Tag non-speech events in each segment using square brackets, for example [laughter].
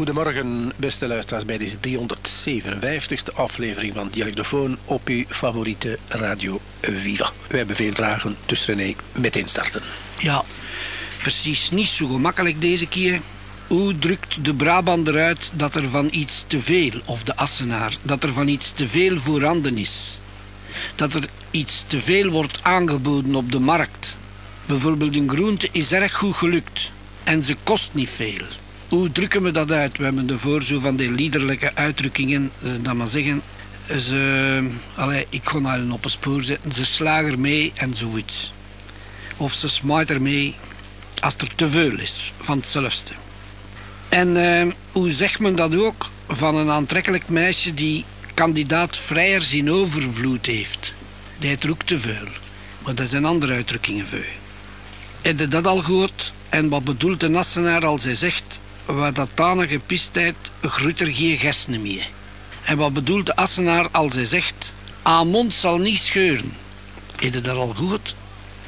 Goedemorgen, beste luisteraars, bij deze 357ste aflevering van Dialectofoon op uw favoriete radio Viva. Wij hebben veel vragen, dus René, meteen starten. Ja, precies niet zo gemakkelijk deze keer. Hoe drukt de Brabander uit dat er van iets te veel, of de Assenaar, dat er van iets te veel voorhanden is? Dat er iets te veel wordt aangeboden op de markt. Bijvoorbeeld een groente is erg goed gelukt en ze kost niet veel. Hoe drukken we dat uit? We hebben ervoor zo van die liederlijke uitdrukkingen, eh, dat maar zeggen. Ze, allee, ik ga nou op een spoor zetten. Ze slagen ermee en zoiets. Of ze smijt ermee als er te veel is van hetzelfde. En eh, hoe zegt men dat ook van een aantrekkelijk meisje die kandidaat vrijers in overvloed heeft? Die heeft er te veel. Maar dat zijn andere uitdrukkingen voor. Heb je dat al gehoord? En wat bedoelt de Nassenaar als hij zegt... Wat dat tanige pistheid groeit er geen gersenen meer. En wat bedoelt de Assenaar als hij zegt... Amond zal niet scheuren. Je dat al gehoord?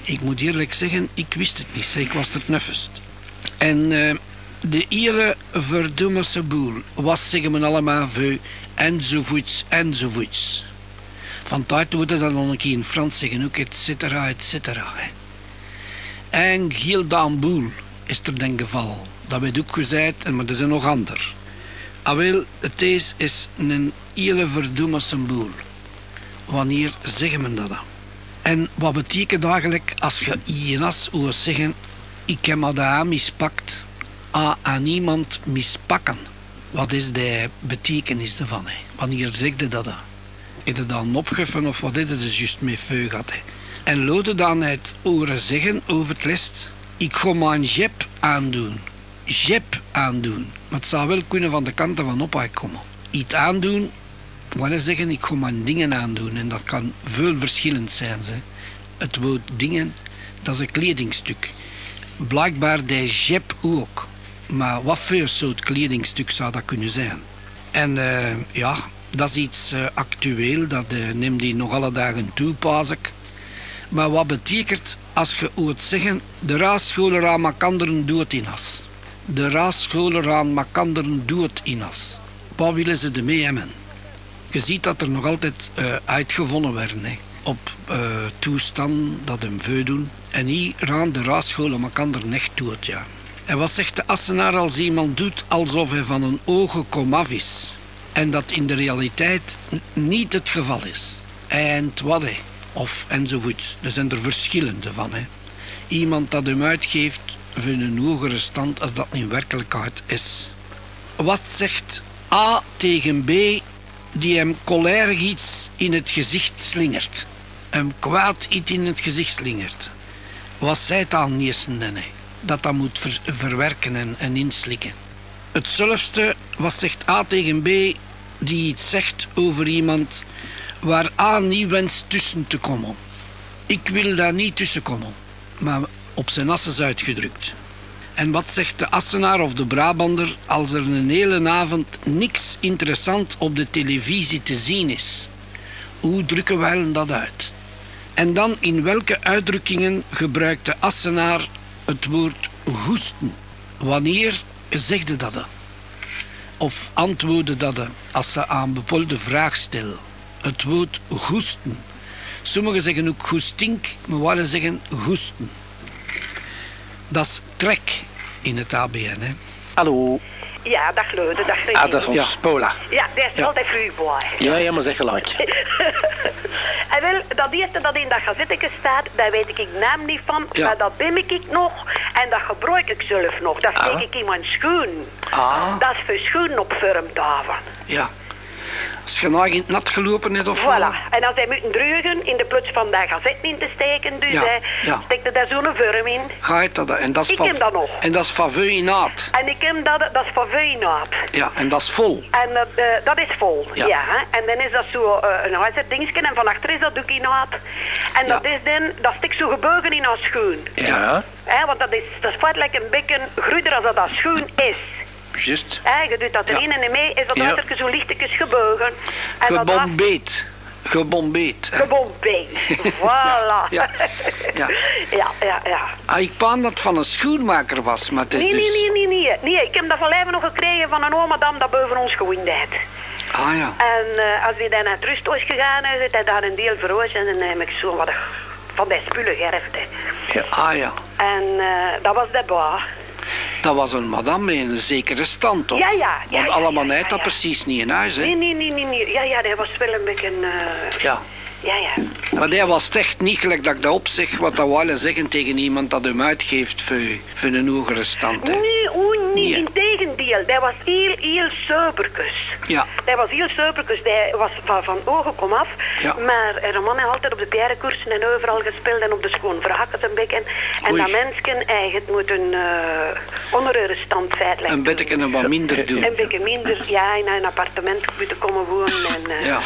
Ik moet eerlijk zeggen, ik wist het niet. Ik was er nuffest. En uh, de ire verdomme boel. Wat zeggen we allemaal voor enzovoorts enzovoorts. Van tijd moeten dan een keer in Frans zeggen ook, et cetera, et cetera. Hè. En Gildan Boel is er den geval. Dat werd ook gezegd, maar er zijn nog ander. Awel, het is, is een hele verdomme boel. Wanneer zeggen we dat dan? En wat betekent eigenlijk als je INAS hoort zeggen... Ik heb daar mispakt. A, aan iemand mispakken. Wat is de betekenis ervan? Hè? Wanneer zeg je dat? Is het dan opgeffen of wat is het dus juist met veu gehad? En Lode dan het horen zeggen over het list... Ik ga een jep aandoen. Jep aandoen. Maar het zou wel kunnen van de kanten van op komen. Iets aandoen, wil zeggen ik ga mijn dingen aandoen. En dat kan veel verschillend zijn. Ze. Het woord dingen, dat is een kledingstuk. Blijkbaar de jep ook. Maar wat voor soort kledingstuk zou dat kunnen zijn? En uh, ja, dat is iets uh, actueel. Dat uh, neemt die nog alle dagen toe, pas ik. Maar wat betekent als je hoort zeggen... De raadscholen aan makanderen doet in as. De raadscholen aan makanderen doet in as. Wat willen ze ermee hebben? Je ziet dat er nog altijd uh, uitgevonden werden. Hè. Op uh, toestand dat hem veu doen. En hier aan de raadscholen makanderen echt doet, ja. En wat zegt de Assenaar als iemand doet alsof hij van een ogen komaf is? En dat in de realiteit niet het geval is. En wat hij of enzovoorts. Er zijn er verschillende van. Hè. Iemand dat hem uitgeeft voor een hogere stand als dat in werkelijkheid is. Wat zegt A tegen B die hem colère iets in het gezicht slingert? Hem kwaad iets in het gezicht slingert. Wat Niesen dan? Dat dat moet ver verwerken en, en inslikken. Hetzelfde wat zegt A tegen B die iets zegt over iemand waar A niet wenst tussen te komen. Ik wil daar niet tussen komen, maar op zijn asses uitgedrukt. En wat zegt de Assenaar of de Brabander als er een hele avond niks interessant op de televisie te zien is? Hoe drukken wij dat uit? En dan in welke uitdrukkingen gebruikt de Assenaar het woord goesten? Wanneer zegde dat? Of antwoordde dat als ze aan bepaalde vraag stellen? het woord goesten. Sommigen zeggen ook goestink, maar waren zeggen goesten. Dat is trek in het ABN. Hè. Hallo. Ja, dag Leude, dag René. Ah, dat is ons Ja. Pola. Ja, die is Ja. altijd vloeibaar. Ja, ja, maar zeg gelijk. [laughs] en wel, dat eerste dat in dat gazetteke staat, daar weet ik ik naam niet van, Ja. maar dat ben ik nog en dat gebruik ik zelf nog. Dat steek Ah. ik in mijn schoen. Ah. Dat is voor schoenen op vormtafel. Ja. Als je nou in het nat gelopen hebt of Voilà. En als hij moeten drugen in de plots van dat gazet in te steken, dus Ja, hij ja. steekt er zo'n vorm in. Ga je dat? En dat is Ik van, ken dat nog. En dat is van veu in naad. En ik heb dat, dat is van Veinaap. Ja, en dat is vol. En dat, eh, dat is vol, Ja. ja. hè. En dan is dat zo eh, een huisje dingetje en van achter is dat doek in naad. En Ja. dat is dan, dat stikt zo gebogen in haar schoen. Ja, Hè, want dat is, dat is feitelijk een beetje groeider als dat dat schoen is. Juist. Hè, je doet dat Ja. erin en mee, is dat Ja. ja. zo lichtjes gebogen. En dat was- Gebombeet. Gebombeerd. hè. Gebombeerd. [laughs] voilà. Ja, ja. [laughs] ja, ja, ja. Ah, ik paan dat van een schoenmaker was, maar het is Nee, dus... nee, nee, nee, nee. Nee, ik heb dat van lijven nog gekregen van een oma dam dat boven ons gewoond heeft. Ah ja. En eh, als hij dan naar het rusthuis gegaan is, hij daar een deel verroosd en dan heb ik zo wat van die spullen geërfd. hè. Ah ja. En eh, dat was de ba. Dat was een madame in een zekere stand, toch? Ja, ja, ja, Want allemaal ja, ja, dat precies niet in huis, hè? Nee, nee, nee, nee, nee. Ja, ja, dat was wel een beetje... eh, Ja. Ja, ja. Maar dat was echt niet gelijk dat ik dat opzeg wat dat willen zeggen tegen iemand dat hem uitgeeft voor, voor een hogere stand. Hè. Nee, oeh, nee, Nee. in tegendeel. Dat was heel, heel soberkus. Ja. Dat was heel soberkus. Dat was van, van ogen kom af. Ja. Maar er man heeft altijd op de pierenkoersen en overal gespeeld en op de schoon verhakken een beetje. En, dat mensen eigenlijk moeten uh, onder hun stand feitelijk Een beetje en wat minder doen. Een beetje minder, ja, in een appartement moeten komen wonen. En eh, Ja.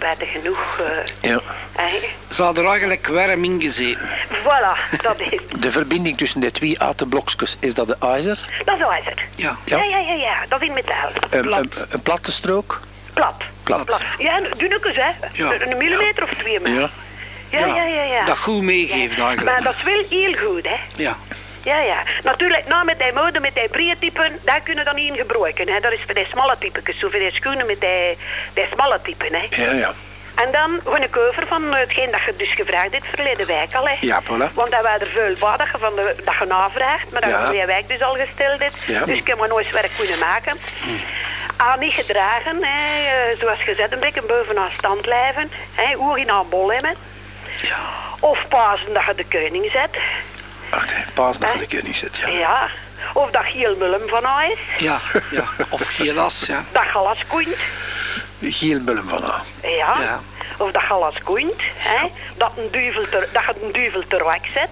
Spijtig genoeg. eh, Ja. eigenlijk. Ze hadden er eigenlijk warm in gezeten. Voilà, dat is De verbinding tussen de twee atenblokjes, is dat de ijzer? Dat is het. Ja. Ja. Ja, ja, ja, ja. Dat is in metaal. Een, Plat. een, een platte strook? Plat. Plat. Ja, dunnetjes, hè. Ja. Een millimeter of twee maar. Ja. Ja, ja, ja, ja. Dat goed meegeeft Ja. eigenlijk. Maar dat is wel heel goed, hè. Ja. Ja, ja. Natuurlijk, nou met die mode, met die breede typen, daar kunnen we dan niet in gebruiken, hè. Dat is voor die smalle typetjes, zo voor die schoenen met die, die smalle typen, hè. Ja, ja. En dan gewoon een cover van hetgeen dat je dus gevraagd hebt verleden week al, hè. Ja, voilà. Want dat waren er veel bij dat je, van de, dat je navraagt, maar dat Ja. je wijk dus al gesteld hebt. Ja. Dus ik heb maar nooit werk kunnen maken. Aan niet gedragen, hè, eh, zoals gezegd, een beetje bovenaan stand blijven. Hè, ogen aan bol hebben. Of pasen dat je de koning zet. Wacht, hè. paas naar Hè? de koning zit, ja. Ja. Of dat Giel Mullen van huis. Ja, ja. Of gelas, ja. Dat galas koent. Giel Mullum van A. Ja. Ja. Of dat galas koent. Hè. Dat, een duivel ter, dat je een duivel ter wijk zet.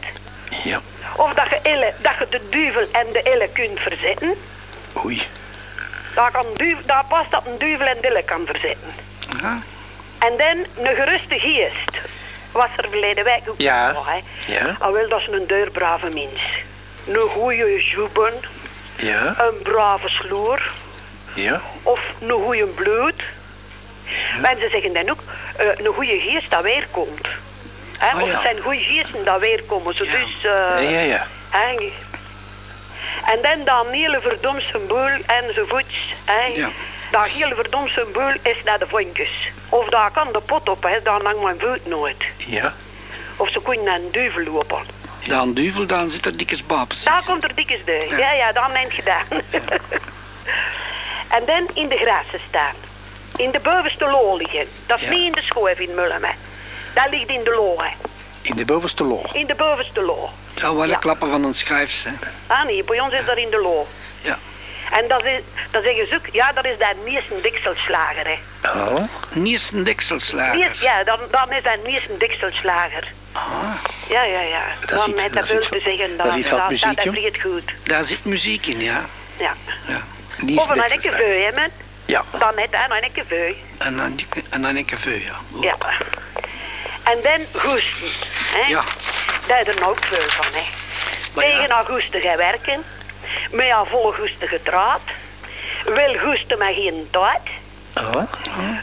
Ja. Of dat je, elle, dat je de duivel en de elle kunt verzetten. Oei. Daar, kan duivel, daar past dat een duivel en de elle kan verzetten. ja. En dan een geruste geest. Was er verleden week ook Ja. nog, hè. Ja. Ah, wel, dat is een deurbrave mens. Een goeie joeben, Ja. een brave sloer Ja. of een goeie bloed. Mensen zeggen dan ook, eh, een goede geest dat weer komt. Hè? Ah, of ja. het zijn goede geesten dat weer komen. Zo Ja. dus, eh, Ja, ja. hè. En dan hele verdomd symbool enzovoorts. Hè. Ja. Dat hele verdomd symbool is naar de vonkjes. Of daar kan de pot op, hè. daar hangt mijn voet nooit. Ja. Of ze kunnen naar een duivel lopen. Dan duivel, dan zit er dikke babes. Daar komt er dikke deug. Ja, ja, dat neemt gedaan. en dan in de grassen staan. In de bovenste loo liggen. Dat is Ja. niet in de schoof in Mullum, hè. Dat ligt in de loo, hè. In de bovenste log. In de bovenste loo. Ja, wel een Ja. klappen van een schijf, hè. Ah nee, bij ons is dat in de loo. En dat is, dan zeggen ze ook, ja, dat is dat meest een dikselslager, hè. Oh. Een. Meest- ja, dan, dan is dat meest een dikselslager. Ja, ja, ja. Dat is dan iets- met dat dat wil te zeggen, dat is dat, muziek, dat, dat goed. Daar zit muziek in, ja. Ja. ja. Of een anneke zeggen. veu, hè, man. Ja. Dan net, hè, een anneke veu. En dan, en een café, ja. Ja. En dan goesten. Hè? Ja. Daar is er ook veel van. Hè? Maar ja. Tegen augustus gaan werken. Met een volle goesten getraad. Wil goesten maar geen tijd. Oh.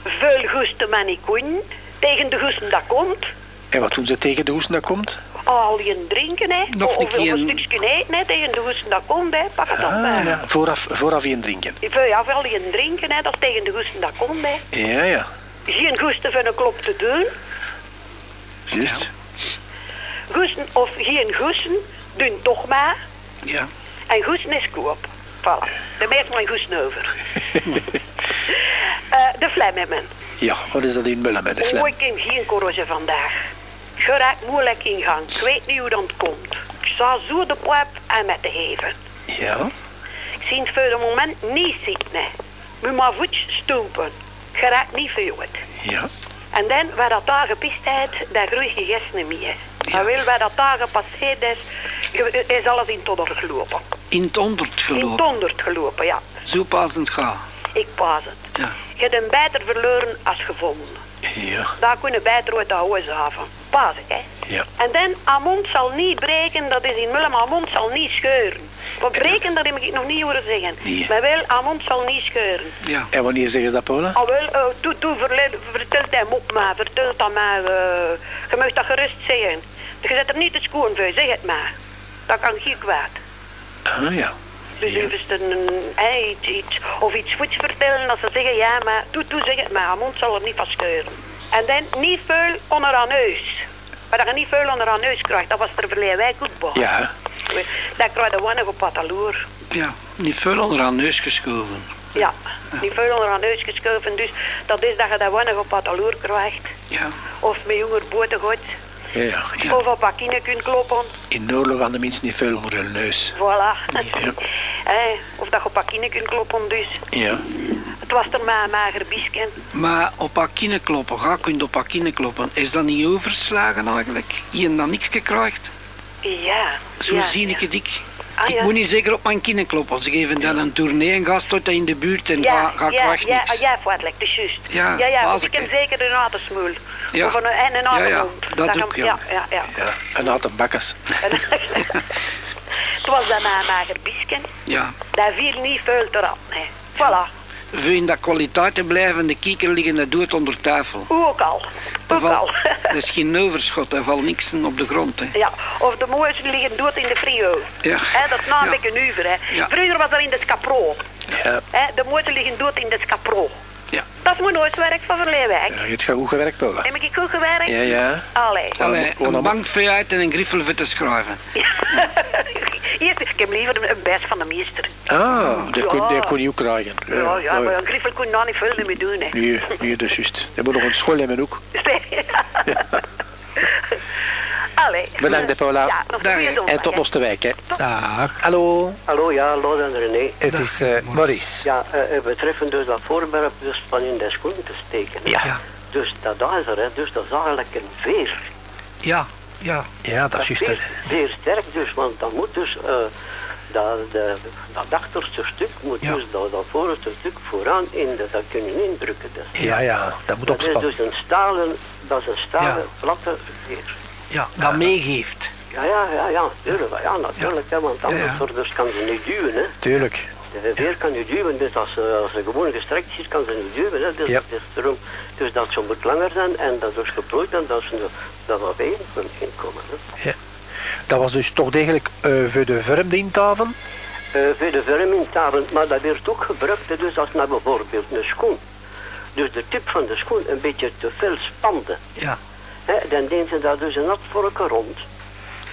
Veel goesten maar niet kunnen. Tegen de goesten dat komt. En wat doen ze tegen de hoes dat komt? Al je drinken, hè. Nog of een of keer een stukje eten, hè. Tegen de goesten dat komt, hè. Pak het op, Ah, hè. ja. Vooraf, vooraf in drinken. Ja, wel je drinken, hè. Dat tegen de goesten dat komt, hè. Ja, ja. Geen goesten van een klop te doen. Juist. Goesten of geen goesten, doen toch maar. Ja. En is koop. Voilà. De meeste mijn goesten over. [laughs] Eh, de Vlemmen. Ja, wat is dat in Mullen met de Oh, vlam? ik ken geen korrelje vandaag. Je raakt moeilijk in gang. Ik weet niet hoe dat komt. Ik sta zo de pijp en met de heven. Ja. Ik zie het voor het moment niet zitten. hè. Moet maar voetjes stoempen. Je raakt niet veel. Ja. En dan, waar dat daar gepist heeft, daar groeit je meer. Ja. En wil waar dat daar gepasseerd is, is alles in todder gelopen. In het honderd In gelopen. tonderd gelopen, ja. Zo passend gaan. Ik pas het. Ja. Je hebt een beter verloren als gevonden. Ja. Daar kunnen wij het rood houden zaven. Pas ik, hè. Ja. En dan, haar mond zal niet breken, dat is in Mullum, haar mond zal niet scheuren. Want breken, dat heb ik nog niet horen zeggen. Nee. Maar wel, haar mond zal niet scheuren. Ja. En wanneer zeggen ze dat, Paula? Ah wel, eh, toe, toe, verle- vertelt hij op maar, vertelt dat maar. eh, je mag dat gerust zeggen. Je zet er niet te schoon voor, zeg het maar. Dat kan geen kwaad. Ah ja. Dus Ja. er een, eh, iets, iets, of iets goeds vertellen als ze zeggen, ja, maar toe, toe, zeg het maar. Haar mond zal er niet van scheuren. En dan niet veel onder haar neus. Maar dat je niet veel onder haar neus krijgt, dat was er verleden wijk ook bij. Ja. Dat krijg je weinig op pataloer. Ja. Niet veel onder haar neus geschoven. Ja, niet veel onder haar neus geschoven. Dus dat is dat je dat weinig op pataloer krijgt. Ja. Of met jonger boten gooit. Ja, ja. kine kunt kloppen. In de oorlog aan de mensen niet veel onder hun neus. Voilà. Ja. [laughs] Of dat je kine kunt kloppen dus. Ja. Het was er maar een mager biesken. Maar op haar kine kloppen, ga kunt op haar kine kloppen. Is dat niet overslagen eigenlijk? Je dan niks krijgt? Ja. Zo ja, zie ja. ik het ik. Ah, ik ja. moet niet zeker op mijn kine kloppen. Ze geven dan een tournee en ga tot in de buurt en Ja, ga, ga ja, ja, niks. ah, ja, dat is juist. Ja, ja, ja want ik ken zeker een atersmoel. Ja. Of een, en een. Ja, ja, dat kan- ook, ja. Ja, ja, ja. Een [laughs] Het was dan een mager biesken. Ja. Daar viel niet veel te rap, nee. Voilà. Wil in dat kwaliteit te blijven, de kieker liggen dat doet onder tafel. Ook al. Er valt- al. [laughs] Er is geen overschot, er valt niks op de grond. Hè. Ja, of de moois liggen dood in de frio. Ja. Hè, dat is een Ja. beetje nuver. Hè. Ja. Vroeger was er in de scapro. Ja. Hè, de moois liggen dood in de scapro. Ja. Dat is mijn nooit werk van Verleewijk. ja. Je hebt goed gewerkt, Paula. Heb ik goed gewerkt? Ja, ja. Allee. Ja, Allee, een bankvee uit en een griffel voor te schrijven. [laughs] Eerst, ik heb liever een, een best van de meester. Ah, dat kon, Ja. dat kon je ook krijgen. Ja, ja, oh, maar een griffel kon nou niet veel meer doen. Hè. Nee, nee, dat is juist. Je moet nog een school hebben ook. [laughs] [laughs] Allee. Bedankt, Paula. Ja, zondag. En tot hè. Losterwijk, hè. Dag. Hallo, Hallo, ja, Lord en René. het is eh, Maurice. Ja, eh, eh, betreffend dus dat voorwerp dus van in de schoen te steken. hè. Ja, Dus dat daar is er, hè. dus dat is eigenlijk een veer. Ja, ja. ja, dat is juist. Zeer, zeer sterk dus, want dan moet dus eh, dat, de, dat achterste stuk moet Ja. dus dat, dat voorste stuk vooraan in, de, dat kun je indrukken. Dus. Ja, ja, dat moet Dat is opspannen. dus een stalen, dat is een stalen Ja. platte veer. Ja, dat meegeeft. Ja, ja, ja, ja, natuurlijk, ja, natuurlijk, hè, want anders Ja, ja. dus kan ze niet duwen, hè. Tuurlijk. De veer kan je duwen, dus als ze, als ze gewoon gestrekt is, kan ze niet duwen. Hè. Dus, Ja. daarom, dus dat ze moet langer zijn en dat is geplooid en dat ze dat bij kunt inkomen. Hè. Ja. Dat was dus toch degelijk eh, voor de vormde intafel. Eh, voor de vermingtafel, maar dat werd ook gebruikt dus als naar bijvoorbeeld een schoen. Dus de tip van de schoen een beetje te veel spande. Ja, Hè, dan deden ze daar dus een nat vorken rond.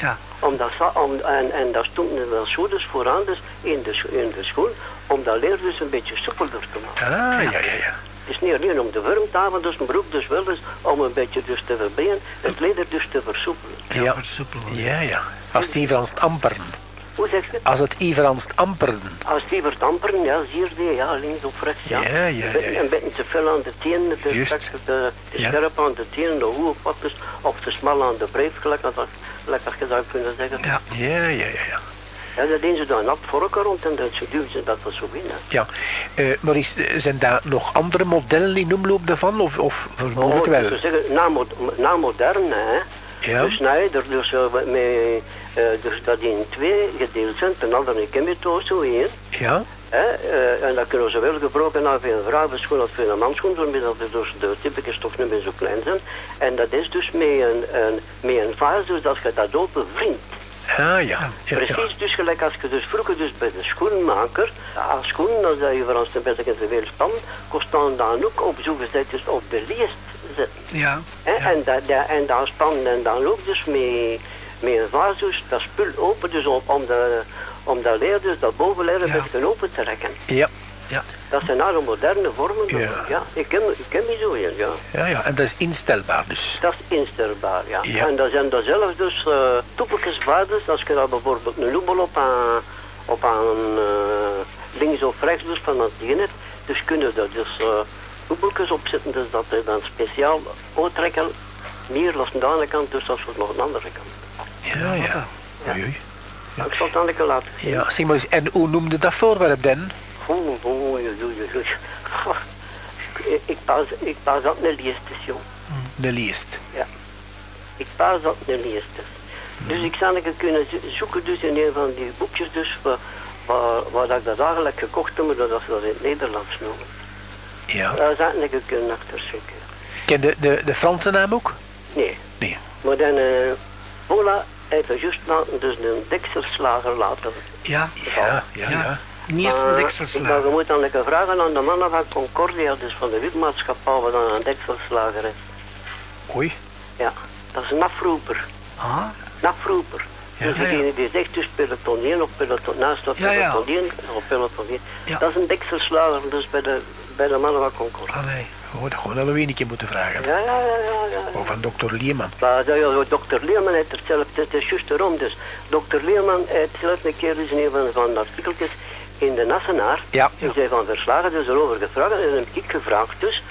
ja. Om dat, za- om, en, en daar stond een wel zo dus vooraan dus in, de, in de schoen, om dat leer dus een beetje soepelder te maken. Ah, ja, ja, ja. Het is niet alleen om de vormtafel, dus een broek dus wel dus om een beetje dus te verbinden, het leder dus te versoepelen. Ja, Ja. versoepelen. Ja, ja. Als het Iveranst amperen. Hoe zeg je? Als het Iveranst amperen. Als die verdamperen, ja, zie je, ja, links of rechts, ja. Ja, ja, Een ja, beetje- ja. Een beetje te veel aan de tenen, te, Juist. sterk, te, te Ja. scherp aan de tenen, de hoge pattes, of te smal aan de breed, gelijk als dat, je zou kunnen zeggen. Ja. Ja, ja, ja, ja. Dat doen ze dan nat vorken rond en dan duwen ze dat er zo in. hè. Ja, eh Maurice, eh, zijn daar nog andere modellen in omloop daarvan? Of, of vermoedelijk Oh, wel? we zeggen, na, mo- na moderne, hè. Ja. Dus nee, er dus, eh, met, eh, dus dat in twee gedeeld zijn, ten andere toch zo één. Ja, Hè, eh, en dat kunnen ze wel gebruiken naar veel vrouwenschoen als voor een manschoen, zodat de, dus de typetjes toch niet meer zo klein zijn. En dat is dus met een, een, met een vaas, dus dat je dat open wringt. ah, ja. ja, ja. Precies, dus gelijk als je dus vroeger dus bij de schoenmaker, als schoen, als dat je voor ons een beetje te veel span, kost dan dan ook op zo gezegd dus op de leest zetten. Ja. Hè, En, dat, dat, en dan spannen en dan ook dus met, met een vaas dus dat spul open, dus om, om, de, om dat leer, dus dat bovenleer een Ja. beetje open te trekken. Ja, Ja. Dat zijn de moderne vormen. Ja. Ja. ik, ken, ik ken die zo een, ja. ja, ja. En dat is instelbaar dus. Dat is instelbaar, ja. Ja. En dat zijn dan zelfs dus uh, toepeltjesvaarders, als je dan bijvoorbeeld een loebel op aan, op aan eh, links of rechts dus van het ding dus kunnen er dus uh, loebeltjes opzetten, dus dat er dan speciaal uittrekken, meer als aan de ene kant, dus als nog aan de andere kant. Ja, ja. Oei, oei. Ik zal het aan de laten zien. Ja, zeg maar eens, en hoe noemde dat voorwerp dan? Oei, oei. Ik- pas, ik pas dat een leestes, jong. De leest. Ik pas dat een leestes. Dus ik zou een kunnen zo- zoeken dus in een van die boekjes dus waar, waar, waar dat ik dat eigenlijk gekocht heb, maar dat ze dat in het Nederlands noemen. Ja. Daar zou ik een kunnen achter zoeken. Ken de, de, de Franse naam ook? Nee. Nee. Maar dan, eh Vola er juist laten, dus een dekselslager laten. Ja, Ja, ja, ja. niet een Maar dekselslager. dacht, je moet dan een keer vragen aan de mannen van Concordia, dus van de witmaatschappij, wat dan een dekselslager is. Oei. Ja, dat is een afroeper. Ah, Een afroeper. Ja, dus ja, ja. die zegt dus peloton 1 of peloton naast of Ja, ja. peloton 1 of peloton 1. Ja. Dat is een dekselslager, dus bij de, bij de mannen van Concordia. allee. Oh, dat gewoon een weekje moeten vragen. Ja, ja, ja, ja. ja. Of van dokter Leeman. Maar ja, ja, dokter Leerman heeft zelf, het is juist erom dus. Dokter Leerman heeft zelf een keer dus in een van, van de artikeltjes in de Nassenaar, Ja. die van verslagen dus erover gevraagd, en heb ik gevraagd dus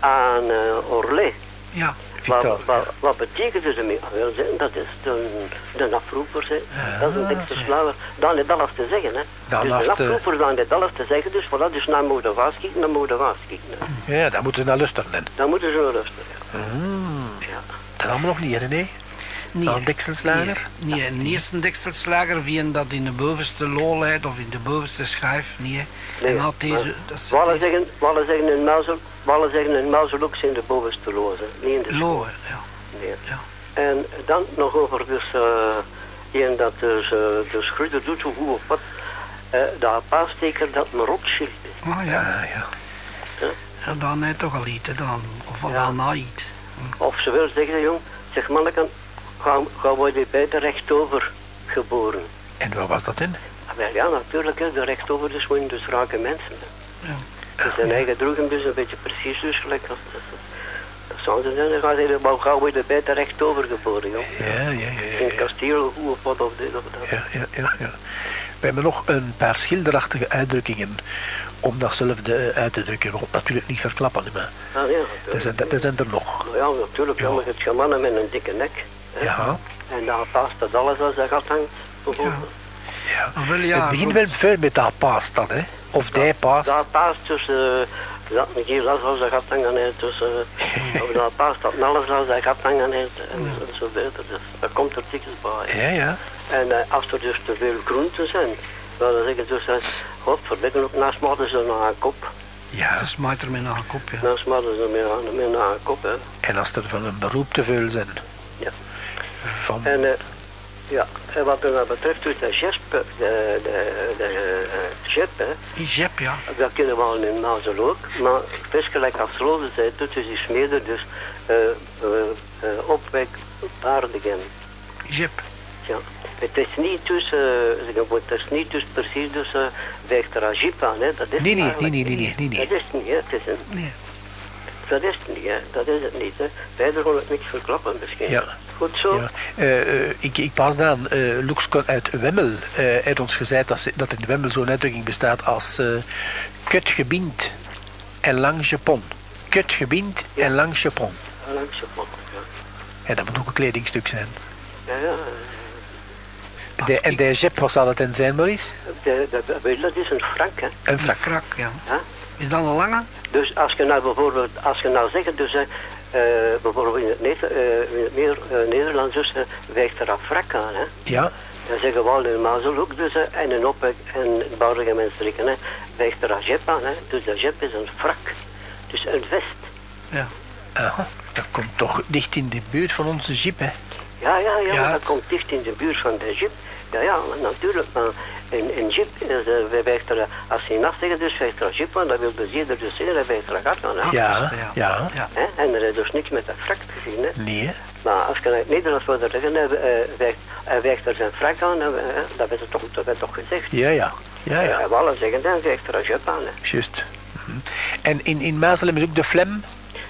aan eh Orlé. Ja. Wat, wat, wat betekent dus? Ah, zeg, Dat is de, de afroeper, zeg. dat is een dikste slager. Dan heeft alles te zeggen, hè. Dan dus de eh, afroeper dan heeft alles te zeggen, dus voilà, dus naar moeder waarschieten, naar moeder waarschieten. hè. Ja, daar moeten ze naar luisteren. dan. Dan moeten ze wel luisteren, ja. Mm. ja. Dat allemaal nog niet, hè? Nee. Nee. Een dekselslager? Nee, nee, niet eens een dekselslager via dat in de bovenste lol leidt of in de bovenste schijf. Nee. Nee, en had deze... maar Dat is, Wallen zeggen, wallen zeggen een muizel, wallen zeggen een muizel ook in de bovenste loze, niet in de Loe, ja. Nee. ja. En dan nog over dus, eh een dat dus, eh dus Gruder doet hoe hoe of wat, eh dat paasteker dat een Rothschild is. Ah ja, Ah, ja. ja dan heeft toch al iets gedaan. Of al Ja. wel na iets. Of ze wil zeggen, jong, zeg manneken, ga, ga worden beter rechtover geboren. En waar was dat in? Ah, wel ja, natuurlijk, hè, de rechtover dus moeten dus rake mensen. Ja. Dus zijn eigen droeg hem dus een beetje precies dus gelijk als dat. Dat zou ze zijn, dan gaat hij maar gauw worden beter rechtover geboren, joh. Ja, ja, ja. ja, In. Kasteel, hoe of wat of dit of dat. Ja, ja, ja, ja. We hebben nog een paar schilderachtige uitdrukkingen om datzelfde eh, uit te drukken. We gaan natuurlijk niet verklappen, maar Ah, ja, er zijn, er zijn er nog. Ja, natuurlijk, ja. het gaat mannen met een dikke nek. Ja, En dan past dat alles als dat gat hangt. bijvoorbeeld. ja. Wel, ja, het begint goed. wel veel met dat paast dan, hè? Of die paast. Daar past dus, eh dat een keer als dat gat hangen heeft. Dus, eh, of dat past dat alles als dat gat hangen heeft. En, en zo beter. Dus dat komt er dikwijls bij. Ja, ja. En eh, als er dus te veel groenten zijn, dan zeggen ze dus, godverdikke op, naast smaten ze naar een kop. Ja, Het smijt er met een kop, ja. Naast smaten ze met, met naar een kop, hè. en als er van een beroep te veel zijn. Ja. Van, En eh, ja, en wat nou betreft, dus de jesp, de, de, de, eh, jep, hè, Die jep, ja. dat kennen we al in Mazel ook, maar het is gelijk als Rode zei, het is die smeder, dus eh uh, uh, opwek paardigen. Jep. Ja. Het is niet dus, uh, het is niet dus precies dus uh, Vector aan, hè. Dat is nee, nee, nee, nee, nee, nee. Dat is het niet, hè. Het is een, Nee. dat is het niet, hè. Dat is het niet, hè. Verder het niks verklappen misschien. Ja. Goed zo? Ja. Eh, eh, ik, ik pas dan, uh, Luxcon uit Wemmel eh, heeft ons gezegd dat, ze, dat er in Wemmel zo'n uitdrukking bestaat als uh, kutgebind en lang Japon. Kutgebind Ja. en lang Japon. Langs Japon, ja. Ja, dat moet ook een kledingstuk zijn. Ja, ja. De, en de jep, wat zal het in zijn, Maurice? De, de, de, dat is een frak, hè. Een Een frak. frak, ja. Ja? Is dat een lange? Dus als je nou bijvoorbeeld, als je nou zegt, dus, uh, bijvoorbeeld in het, Neder, uh, in uh, Nederlands, dus er een frak aan, hè. Ja, Dan zeggen we al in Mazel ook dus, en in Opwek en Bouwrige mensen hè, wijst er een jep aan, hè. Dus de jep is een frak. Dus een vest. Ja. aha. dat komt toch dicht in de buurt van onze jeep, hè? Ja, ja, ja, Ja, maar het- dat komt dicht in de buurt van de jeep. Ja, ja, natuurlijk, maar in, in jeep, is, wij wijst er, als je naast zeggen, dus wijst er een jeep aan, dat wil dus ieder dus zeggen, dat wijst er een gat aan, hè. Ja, ja. ja. Hè? En er is dus niks met dat frak te zien, hè. Nee? Maar als je naar het Nederlands wil zeggen, hij hij wijst er zijn frak aan, uh, dat werd toch, dat werd toch gezegd. Ja, ja. Ja, ja. En we alle zeggen, dan wijst er een jeep aan, hè. Juist. Mhm. En in, in Mazelem is ook de flem.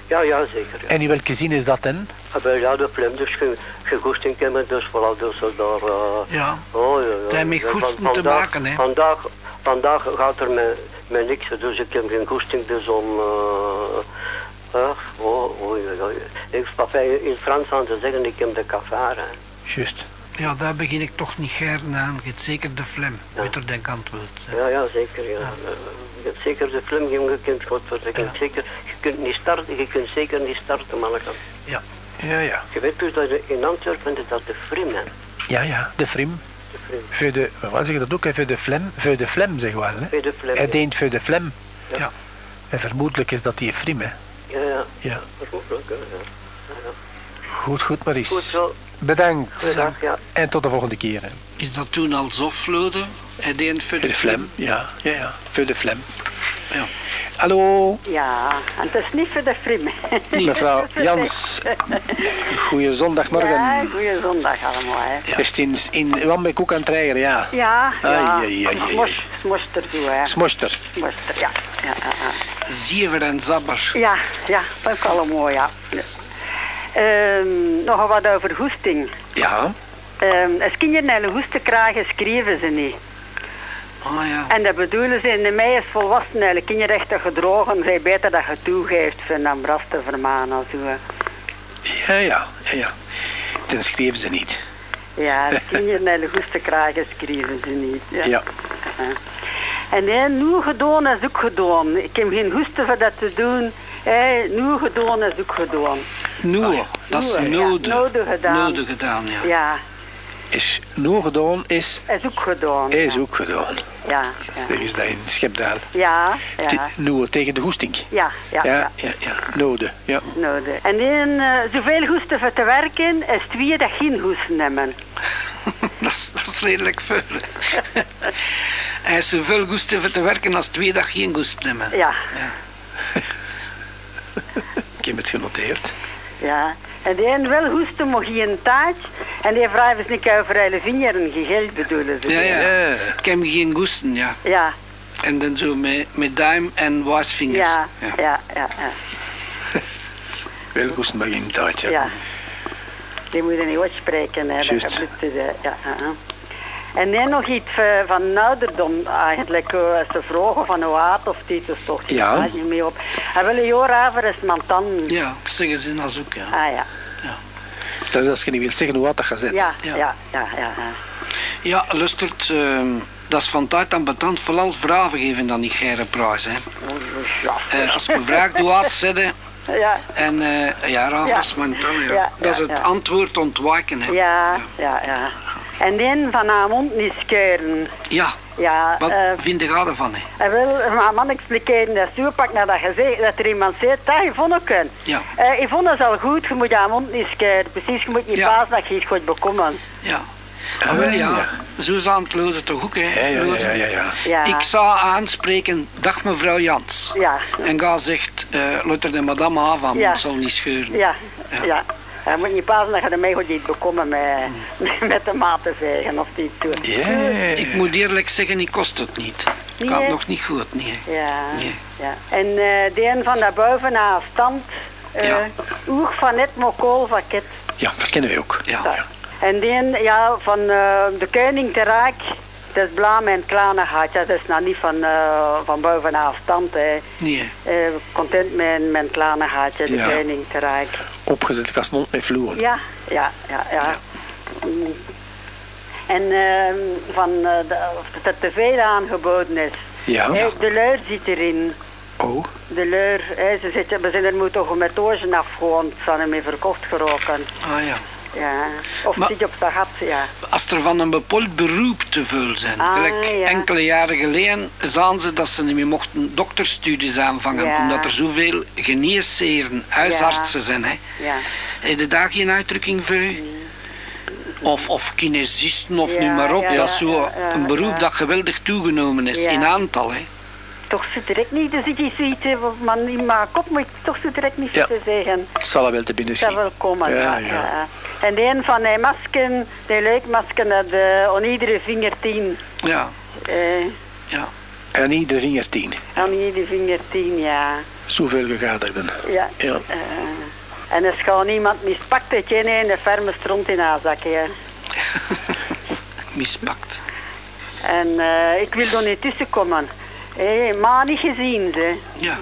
Ja, ja, zeker. Ja. En in welke zin is dat dan? Ah, ja, de flem, dus je, je goesting hebben, dus vooral dus zo daar... Uh, Ja. oh, ja, ja. Met goesting te maken, hè. Vandaag, vandaag gaat er met, met niks, dus ik heb geen goesting dus om... Uh, oh, oh, ja, ja. Ik in Frans aan te zeggen, ik heb de cafare. Juist. Ja, daar begin ik toch niet gern aan. Je hebt zeker de flem. Ja. Er denk aan het woord. hè. Ja, ja, zeker, ja. Eh, Je hebt zeker de film gekend, godverdikke. Ja. Zeker, kunt niet starten, je kunt zeker niet starten, Malkan. Ja. Ja, ja. Je weet dus dat in Antwerpen dat de Frim, hè. Ja, ja. De frim. De Frim. Voor de, wat zeg je dat ook? hè? Voor de flem. Voor de flem, zeg wel. Hè? Bij de Flem. Hij deent voor de flem. Ja. Ja. En vermoedelijk is dat die frim, hè. Ja, ja. Ja. Hè. Ja. Goed, goed, Maurice. Goed zo. Bedankt. Bedankt, ja. En tot de volgende keer. Hè. Is dat toen al zo vloede? Hij deed voor Voor de de flem. Ja, ja, ja. Voor de flem. Ja. Hallo, Ja, en het is niet voor de frim. mevrouw [laughs] Jans. Goeie zondagmorgen. Ja, goeie zondag allemaal. Hè. Is het in, in Wambeek ook aan het rijden, ja. Ja, ja. Ai, ai, ai, ai. Smos- Smoster zo, hè. Smoster. Smoster, ja. Ja, ja, ja. Ziever en zabber. ja, ja, dat is allemaal, ja. Ehm, nog wat over hoesting. Ja. Ehm als kinderen een hoesten krijgen, schrijven ze niet. Ah ja. En dat bedoelen ze, in de mei is volwassen eigenlijk kinderrechten gedrogen. Zij beter dat je toegeeft van een bras te vermanen. Zo. hè. Ja, ja, ja, ja. Dan schreven ze niet. Ja, als kinderen een hoesten krijgen, schrijven ze niet. Ja. Ja. En nee, nu gedaan is ook gedaan. Ik heb geen hoesten voor dat te doen. Hey, nu gedaan is ook gedaan. Noe, dat is nodig. Nodig gedaan. Nodig gedaan, ja. Ja, Is nog gedaan, is, is ook gedaan. is ook gedaan. Ja, Dat ja. is dat in Schepdaal. Ja, ja. Nu tegen de hoesting. Ja, ja, Ja, ja. ja, ja. Node, ja. Nodig. En in eh, zoveel hoesten voor te werken, is twee dat geen hoesten nemen. [laughs] dat, is, dat is redelijk veel. [laughs] Hij is zoveel goest voor te werken als twee dag geen goest nemen. Ja, [laughs] Ik heb het genoteerd. ja. En die een wel hoesten mag geen taart. En die vragen ze niet over hele vingeren gegeld bedoelen ze. Ja, ja. Ja. Ik heb geen goesten, ja. Ja, En dan zo met, met duim en wijsvinger. ja, ja, ja, ja. Wel [laughs] goed, maar geen tijd, ja. ja. Die moeten niet uitspreken, hè. Dat ja. ja, ja. En dan nog iets eh, van ouderdom, eigenlijk, eh, als ze vragen van hoe oud of dit is toch, Ja. staat niet meer op. En wel een jaar over is mijn tanden. Ja, dat zeggen ze in als ook, ja. Ah ja, Dat is als je niet wil zeggen hoe wat dat gaat zitten. ja, Ja. ja, ja, ja. ja. Ja, lustert, ehm, dat is van tijd aan betant vooral vrouwen geven dan die geire prijs, hè. Ja, Eh, als je vraagt hoe oud zitten [laughs] ja, en eh ja, ravers, Ja. maar dan, ja. Ja, Dat is ja, het ja. antwoord ontwijken, hè. ja, ja, ja. En dan van haar mond niet scheuren. Ja, Ja, wat eh, vind je ervan, hè? Hij wil mijn man expliceren dat zo pak nadat je zegt, dat er iemand zegt, dat Yvonne kan. Ja. Eh, Yvonne is al goed, je moet je mond niet scheren. Precies, je moet niet Ja. paas dat je iets goed bekomen. Ja. Ah, wel, ja. aan het loden toch ook, hè? Ja, ja, ja, ja, ja. Ja. Ik zou aanspreken, dag mevrouw Jans. Ja. En ga zegt, eh luister de madame aan van, Ja. zal niet scheuren. Ja, Ja. ja. Je moet niet paas dat je ermee goed iets bekomen met, [laughs] met de maat te vegen of iets doen. Ja. Ik moet eerlijk zeggen, ik kost het niet. Ik had nog niet goed, nee. Ja, Nee. ja. En eh die een van daarboven naar stand, eh Ja. oeg van net, mokool van ket. Ja, dat kennen we ook. Ja. Ja. En die een, ja, van eh, de koning te raak, dat is blauw met een kleine gaatje. Dat is nou niet van, eh, van boven naar stand. Hè. Nee. Eh, content met, met een kleine gaatje, de Ja. koning te raak. Opgezet kastmond met vloeren. Ja, ja, ja, ja. Mm. En ehm, van eh, dat er te veel aangeboden is. Ja. Hè, de leur zit erin. Oh, De leur, hè, ze zitten, we zijn er moet toch met oorzen afgewoond, ze zijn ermee verkocht geroken. Ah ja. Ja. Of Maar- zit je op de gat, ja. Als er van een bepaald beroep te veel zijn. Ah, Gelijk ja. enkele jaren geleden zagen ze dat ze niet meer mochten dokterstudies aanvangen. Ja. Omdat er zoveel geneesheren, huisartsen zijn. Hè. Ja. Heb je daar geen uitdrukking voor? Of, of kinesisten of Ja, nu maar op. ja, dat is zo ja, ja, een beroep ja. dat geweldig toegenomen is Ja. in aantal. Hè. Toch zo direct niet, dus ik hè, wat man in mijn kop moet ik toch zo direct niet Ja. te zeggen. zal er wel te binnen Dat zal schieten. wel komen, ja. Ja, ja. En een van die masken, die leukmasken, dat uh, aan iedere vinger tien. Ja, eh ja. En iedere vinger tien. aan iedere vinger tien, ja. Zoveel gegadigden. ja. Ja. Eh, en als gewoon iemand mispakt, dat je in de ferme stront in haar zak, hè. [laughs] Mispakt. En ik wil er niet tussenkomen. Hé, maar niet gezien, ze. Ja.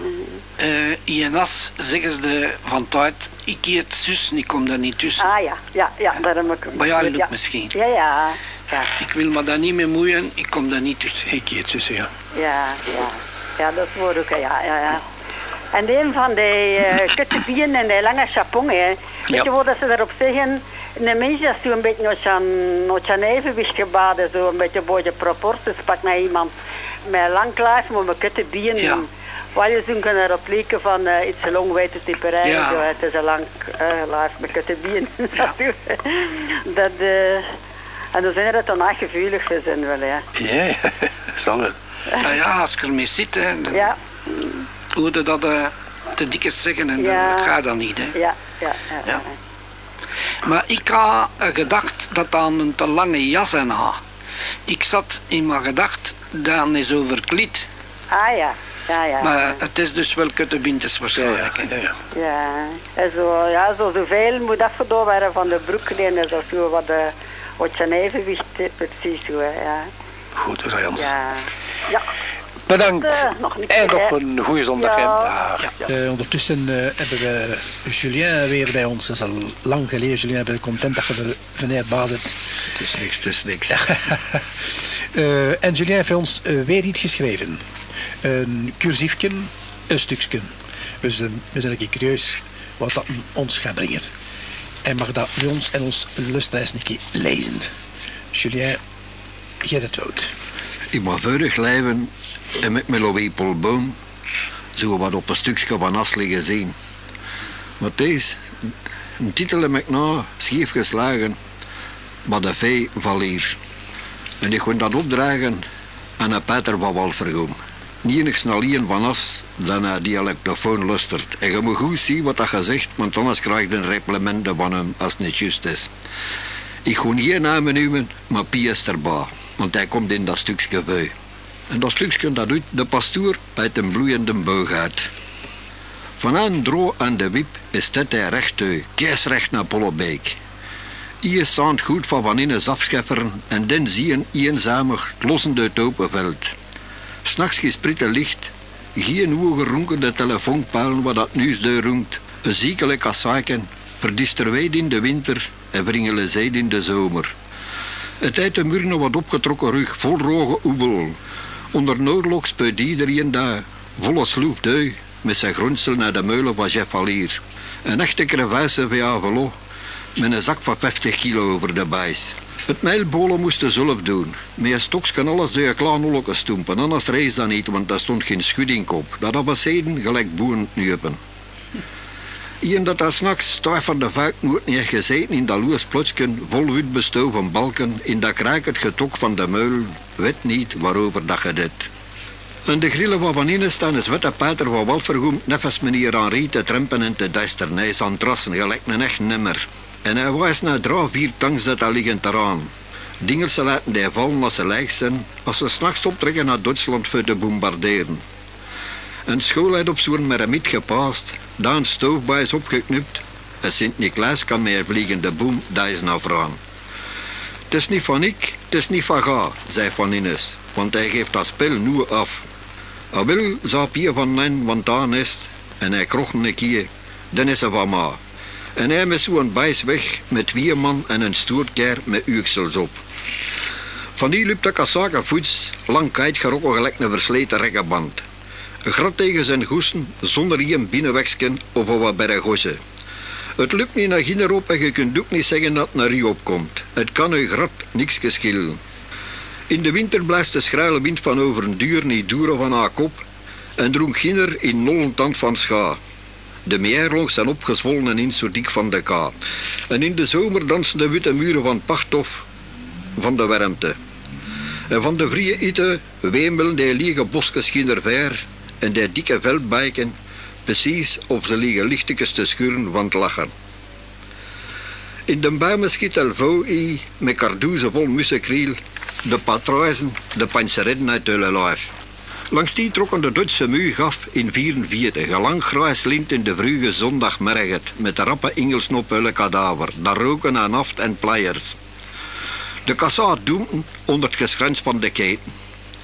Eh INS zeggen ze de, van tijd, ik eet zus en ik kom daar niet tussen. Ah ja, ja, ja, daar heb ik... Maar ja, lukt ja. misschien. Ja, ja, ja, Ik wil me daar niet mee moeien, ik kom daar niet tussen. Ik eet zussen, ja. ja, ja. Ja, dat wordt ook, ja, ja, ja. En een van die uh, kuttebieren en die lange chapon, hè. Weet je wat ze daarop zeggen? Een mens is zo een beetje naar zijn evenwicht gebaden, zo een beetje de proporties. Pak naar iemand met lang klaar, maar met kuttebieren. Ja. Waar je zo kunnen erop leken van uh, iets lang weten typerij. Ja. Zo, het is een lang uh, met kuttebieren. dat, uh, en dan zijn er dat dan echt gevoelig voor zijn wel, [laughs] ja. Ja, zal wel. Nou ja, als ik ermee zit, hè, dan Ja, hoorde dat eh, te dikke zeggen en Ja. dat gaat dan niet. Hè. ja, ja. ja, Ja. Maar ik had eh, gedacht dat dan een te lange jas aan had. Ik zat in mijn gedacht, dan is overkleed. Ah ja, ja, ja. Maar het is dus wel kuttebintes Ja, waarschijnlijk. ja, ja, ja. Ja, en zo, ja, zo zoveel moet afgedaan worden van de broek. En dat zo wat, de, wat zijn evenwicht eh, precies. Zo, ja. Goed, Rajans. Ja. ja. Bedankt. Eh, nog en nog een goede zondag. Ja. Eh, ondertussen eh, hebben we Julien weer bij ons. Dat is al lang geleden. Julien, ik ben content dat je er vanuit baas zit. Het is niks, het is niks. [laughs] Eh, en Julien heeft voor ons eh, weer iets geschreven. Een cursiefje, een stukje. We zijn, we zijn een keer curieus wat dat ons gaat brengen. En mag dat bij ons en ons lustraars een lezen. Julien, jij het dood. Ik mag vurig leven en met mijn Louis-Paul zo wat op een stukje van as liggen zien. Maar deze, een titel heb ik nou geslagen, maar de vee valt hier. En ik wil dat opdragen aan een Peter van Walvergoom. Niet van as dan hij die telefoon lustert. En je moet goed zien wat dat gezegd, want anders krijg je een replement van hem als het niet juist is. Ik ga niet namen noemen, maar Piers erbij, want hij komt in dat stukje veu. En dat stukje dat doet de pastoor uit een bloeiende boog uit. Vanaan Dro aan de Wip is dit hij rechtui, keisrecht naar Pollebeek. Hier staat goed van van in een en dan zie je eenzamig het lossende het open veld. S'nachts gespritte licht, geen hoge ronkende telefoonpalen wat dat nieuws deur roemt, een ziekelijk kassaken, verdisterweid in de winter en vringelen zij in de zomer. Het uit de wat opgetrokken rug, vol roge oebel. Onder noodlok spuit iedereen daar, volle sloef dui, met zijn gronsel naar de meulen van Jeff Allier. Een echte crevasse van Avelo, met een zak van 50 kilo over de bijs. Het mijlbolen moesten zelf doen. Met stoks kan alles door je klaanolken stoempen, anders reis dat niet, want daar stond geen schudding op. Dat was zeden gelijk boeren nupen. Iemand dat daar s'nachts stijf van de vuik moet niet gezeten in dat loes plotsken, vol wit bestoven balken, in dat kraakend getok van de meul, weet niet waarover dat je dit. En de grillen van innen staan is witte pater van Walvergoem, neffens meneer Henri te trempen en te duisternijs aan trassen, gelijk een echt nimmer. En hij wijst naar drie, vier tanks dat daar liggen eraan. Dingen ze laten die vallen als ze leeg zijn, als ze s'nachts optrekken naar Duitsland voor te bombarderen. Een schoolheid op zo'n meremiet gepaast, daar een stoofbij is opgeknupt. En Sint-Niklaas kan met vliegende boom daar is naar vragen. Het is niet van ik, het is niet van ga, zei Van Innes, want hij geeft dat spel nu af. Hij wil, zou Pier van Nen, want daar is en hij krocht een keer, dan is hij van ma. En hij met zo'n bijs weg, met vier man en een stoertkeer met uiksels op. Van die liep de kassaken voets, lang gerokken gelijk een versleten rekkenband. Grat tegen zijn goesten, zonder hier een binnenwegsken of wat bij de gossen. Het lukt niet naar Ginner op en je kunt ook niet zeggen dat het naar u opkomt. Het kan u grat niks geschillen. In de winter blijft de schruile wind van over een duur niet duren van haar kop en droeg Ginner in nollentand van scha. De meerlongs zijn opgezwollen en dik van de ka. En in de zomer dansen de witte muren van Pachthof van de warmte. En van de vrije ite wemelen die lege bosjes ver en die dikke veldbijken, precies of ze liggen lichtekens te schuren van het lachen. In de buimen schiet i met kardoezen vol mussekriel, de patrouillen, de panseretten uit de lijf. Langs die trokken de Duitse muug af in 44, een lang grijs lint in de vroege zondagmerget, met de rappe ingelsnop hulle kadaver, daar roken aan aft en pleiers. De kassaat doemden onder het geschrens van de keten.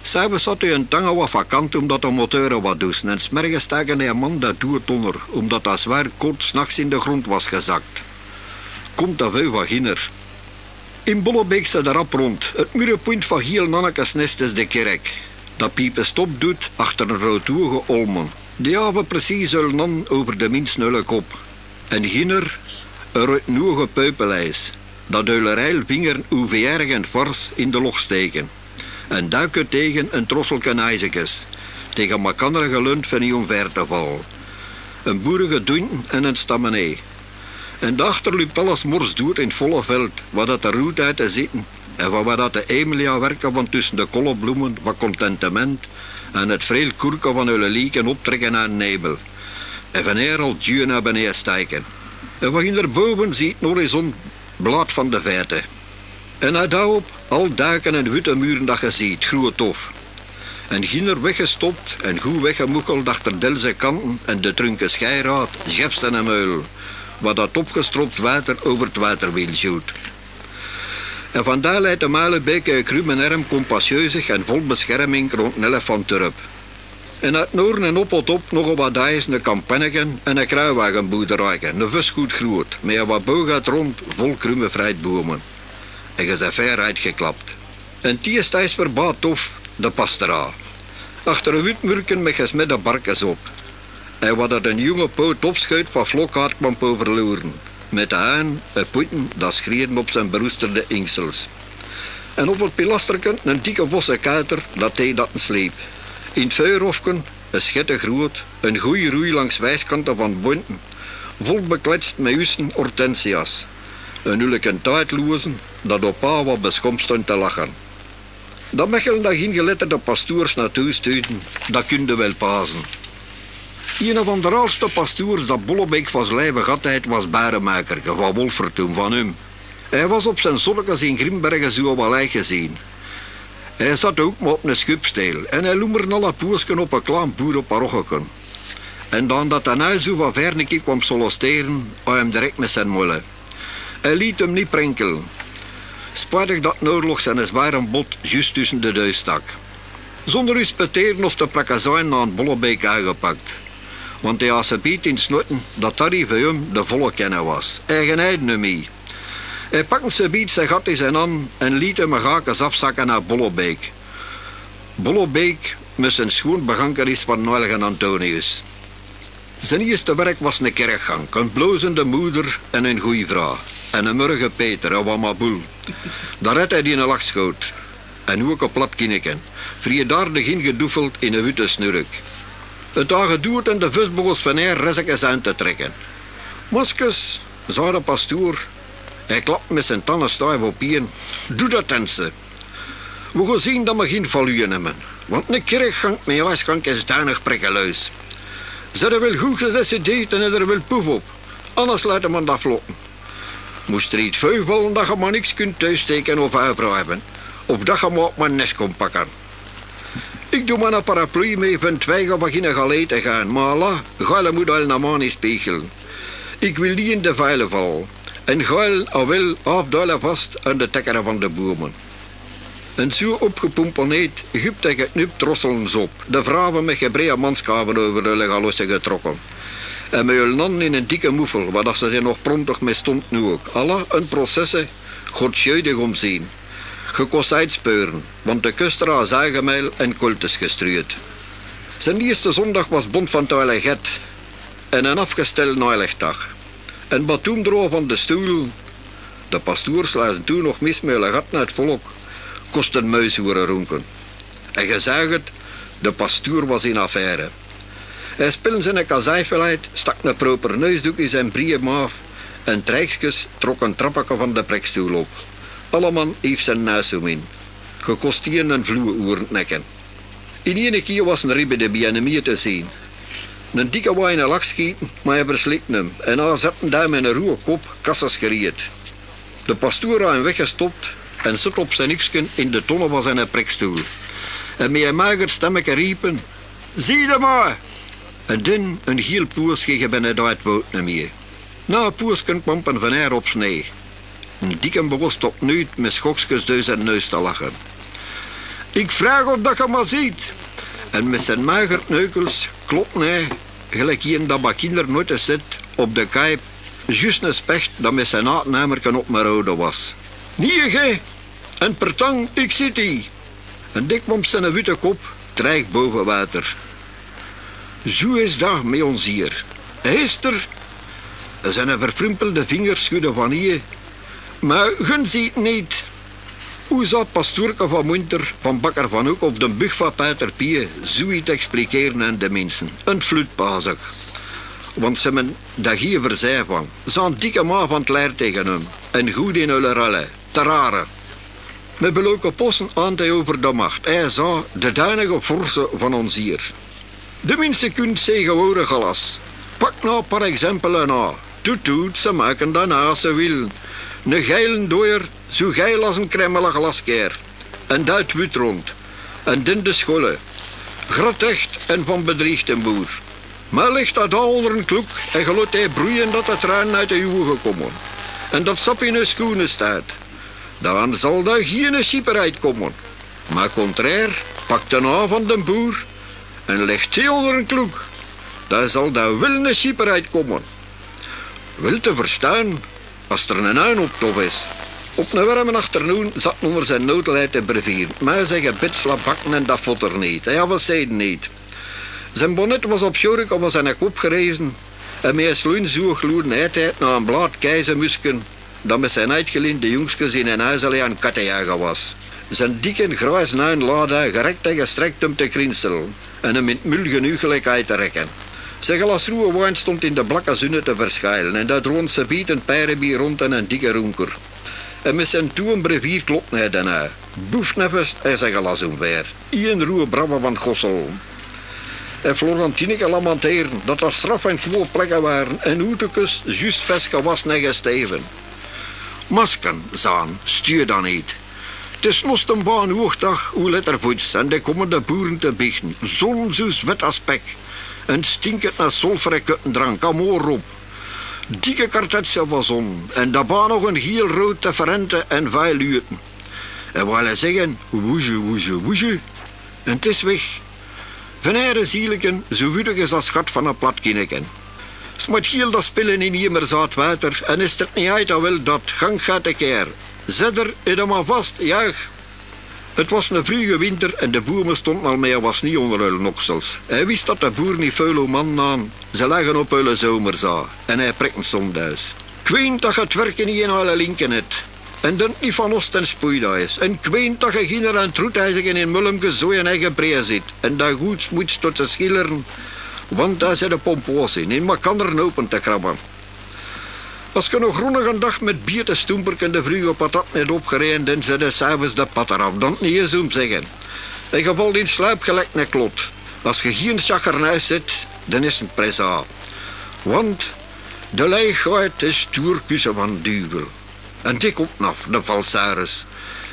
S'avonds zat u een tangen wat vakant omdat de motoren wat doen en smergens staken een man dat doet onder, omdat dat zwaar kort s'nachts in de grond was gezakt. Komt dat veel van ginner. In Bollebeek staat de rap rond. Het murenpunt van Giel Nannekes nest is de kerk. Dat piepen stop doet achter een roodhoege olmen. Die hebben precies zullen dan over de minst nulle kop. En ginner er uit nieuwe peupelijs. Dat uilerijl vingeren UVR en fors in de log steken. En duiken tegen een trosselke ijzekes. Tegen makandere gelund van die omver te vallen. Een boerige doen en een stammenee. En daarachter loopt alles mors door in het volle veld, waar dat de roet uit te zitten. En van waar dat de Emilia werken van tussen de kollebloemen van contentement en het veel koerken van hun lieken optrekken aan nebel. En van hier al duwen naar beneden stijken. En wat boven ziet het horizon blad van de verte. En uit daarop al duiken en witte muren dat je ziet, groe tof. En ginder weggestopt en goed weggemoekeld achter Delze kanten en de trunken scheiraad, Jefsen en Meul, waar dat opgestropt water over het waterwiel zoet. En vandaar leidt de Malenbeek krum en erm compasseuzig en vol bescherming rond een elefanturp. En uit noorden en op op nog een wat dijs, een kampenneken en een kruiwagenboerderijke, een visgoed groot, met een wat boog rond vol krumme fruitbomen. En je bent ver uitgeklapt. En die is thuis verbaat tof, de pastera. Achter een witmurken met gesmedde barkens op. En wat dat een jonge poot opschuit van vlokhaard kwam overloeren. Met de haan, een poeten, dat schreeuwen op zijn beroesterde ingsels. En op het pilasterken een dikke vosse kuiter, dat deed dat een sleep. In het vuurhofken, een schette groot, een goeie roei langs wijskanten van bonten, vol bekletst met ussen hortensia's. Een ulke tijdlozen, dat op pa wat beschomd stond te lachen. Dat mechelen dat geen geletterde pastoors naartoe stuiten, dat kunde wel pasen. Een van de oudste pastoors dat Bollebeek was lijve gatheid was Baremaker, van Wolfertum van hem. Hij was op zijn zonnekes in Grimbergen zo wel gezien. Hij zat ook maar op een schupsteel en hij loemerde alle poesken op een klein boer op. En dan dat hij nou zo van ver kwam solosteren, hij hem direct met zijn molle. Hij liet hem niet prinkelen. Spijtig dat noorlog zijn zware bot juist tussen de duis stak. Zonder respecteren of te plakken zijn een bollebeek aangepakt. Want hij had ze biedt in snotten dat Tarry voor hem de volle kennen was. Eigenheid mee. Hij pakte zijn biet zijn gat in zijn hand en liet hem een gakens afzakken naar Bollebeek. Bollebeek met zijn schoon beganker is van Noelgen Antonius. Zijn eerste werk was een kerkgang, een blozende moeder en een goeie vrouw. En een murge Peter, een wamaboel. Daar had hij die een lachschoot. En ook een plat kinneken. Vriedaardig ingedoefeld in een witte snurk. Het had geduurd en de visbogels van haar rezekjes aan te trekken. Moskus, de pastoor. Hij klapt met zijn tanden stijf op een. Doe dat tense. We gaan zien dat we geen valuën hebben. Want een kerkgang met huisgang is danig prikkeluis. Ze er wel goed gedecideerd en er wel poef op. Anders laten we dat vlotten. Moest er iets veel vallen dat je maar niks kunt thuissteken of uitbruiven. Of dat je maar op mijn nest komt pakken. Ik doe een paraplu mee van of beginnen galee te gaan. Maar la, geile moet al naar spiegel. Ik wil niet in de veilen vallen. En geil al wel afduilen vast aan de tekkeren van de bomen. En zo opgepomponeerd, gipt en geknipt trosselen op. De vrouwen met gebreide manskaven over de legalosse getrokken. En met hun handen in een dikke moefel, waar ze er nog prontig mee stond nu ook. Alla een processe, godsjuidig omzien. Gekost uitspeuren, want de kustra is en kultus gestruurd. Zijn eerste zondag was bond van toilet en een afgesteld naailegdag. En batoen droog van de stoel. De pastoors lazen toen nog mis met gat naar het volk. Kost een muis ronken. En je het, de pastoor was in affaire. Hij speelde zijn kazijfelheid, stak een proper neusdoek in zijn brie maaf en trijksjes trok een trappetje van de plekstoel op. Alleman heeft zijn om in. Gekost hier een vloer nekken. In ene keer was een ribbe de BNMI te zien. Een dikke wijn lach schieten, maar hij verslikte hem. En hij zat daar met een ruwe kop kassas geriet. De pastoor had hem weggestopt en zat op zijn niksken in de tonnen van zijn prekstoel. En met een mager stemmetje riepen... Zie je maar! En dan een geel poersje binnen het woord naar meer. Na een poersken kwam een van haar op snee. Een bewust tot nu met schokjes door zijn neus te lachen. Ik vraag of dat je maar ziet. En met zijn mager neukels klopt hij, gelijk een dat bij kinderen nooit zit, op de kijp, juist een specht dat met zijn naadnemerken op mijn rode was. Nie gij, en pertang, ik zit hier. En dik zijn witte kop, dreigt boven water. Zo is dat met ons hier. Heester, zijn verfrimpelde vingers schudden van hier. Maar ziet niet. Hoe zou pastoorke van Munter, van Bakker van Hoek op de bug van Peter Pie zoiets expliceren aan de mensen? Een flutpazig. Want ze hebben dat hier verzij van. Zo'n dikke ma van het leer tegen hem. En goed in hun rellen. Te rare. Met beloken posten aan over de macht. Hij zou de duinige forse van ons hier. De mensen kunt zeggen woorden glas. Pak nou per exempel een A. Toet ze maken daarna ze wil. Een geilen dooier, zo geil als een kremmelig glaskeer. En duit wit rond. En din de scholen. Grotecht en van bedriegt een boer. Maar ligt dat al onder een kloek en gelooft hij broeien dat het traan uit de ogen komen. En dat sap in de schoenen staat. Dan zal daar geen schipper uitkomen. Maar contrair, pakt de naam van de boer en legt hij onder een kloek. Daar zal daar wel een schipper uitkomen. Wil te verstaan, als er een uin op tof is. Op een warme achternoen zat onder zijn noodleid te brevieren. Maar zijn gebed bakken en dat vond er niet. Hij had zeiden niet. Zijn bonnet was op Sjorik om zijn kop gerezen. En met een sloen zo gloeden hij naar een blad keizemusken dat met zijn uitgeleende jongskes in een huis alleen aan kattenjagen was. Zijn dikke grijs nuin lade gerekt en gestrekt om te krinselen en hem in het mul genoeg uit te rekken. Zijn glas roe wijn stond in de blakke zonne te verschijnen en dat roont ze bieten pijrenbier rond en een dikke ronker. En met zijn toe een brevier klopt hij daarna. Boef nefest hij zijn glas omver. Ien roe brabben van Gossel. En Florentineke lamenteren dat er straf en gewoon plekken waren en hoetekes juist vast gewassen en gesteven. Masken, zaan, stuur dan niet. Het is nog een baan hoogdag, hoe lettervoets, en de komen de boeren te biechten. Zon zo wet als pek. En stinkend naar sulfurekke drank, op. Dikke kartetje van zon, en baan nog een heel rood te verrenten en vuil luiten. En waar hij zeggen, woesje, woesje, woesje. En het is weg. Van zielijken, zo wudig is als schat van een platkinneken. Smet heel dat spillen in hier zout water en is het niet uit dat wel dat gang gaat de keer. Zet er in maar vast, juich. Het was een vroege winter en de boer stond al meer was niet onder hun noksels. Hij wist dat de boer niet veel man aan. Ze lagen op hun zomerza en hij prikt soms thuis. Kween dat je het werken niet in alle linken hebt. En dan niet van Oost en spoeida is. En kween dat je ginder en troetijzigen in mulmke zo in eigen breed zit. En dat goed moet tot ze schilleren want daar zit de pompoos in, in er open te krabben. Als je nog groenige dag met bier te stoemperken de vroege patat net opgereden, dan zet je s'avonds de pat eraf. Dan niet eens om zeggen. En je valt in slaap gelijk een klot. Als je geen chakkernuis zit, dan is het presa. Want de gaat is stoerkussen van duivel. En dik op naf, de valsaris.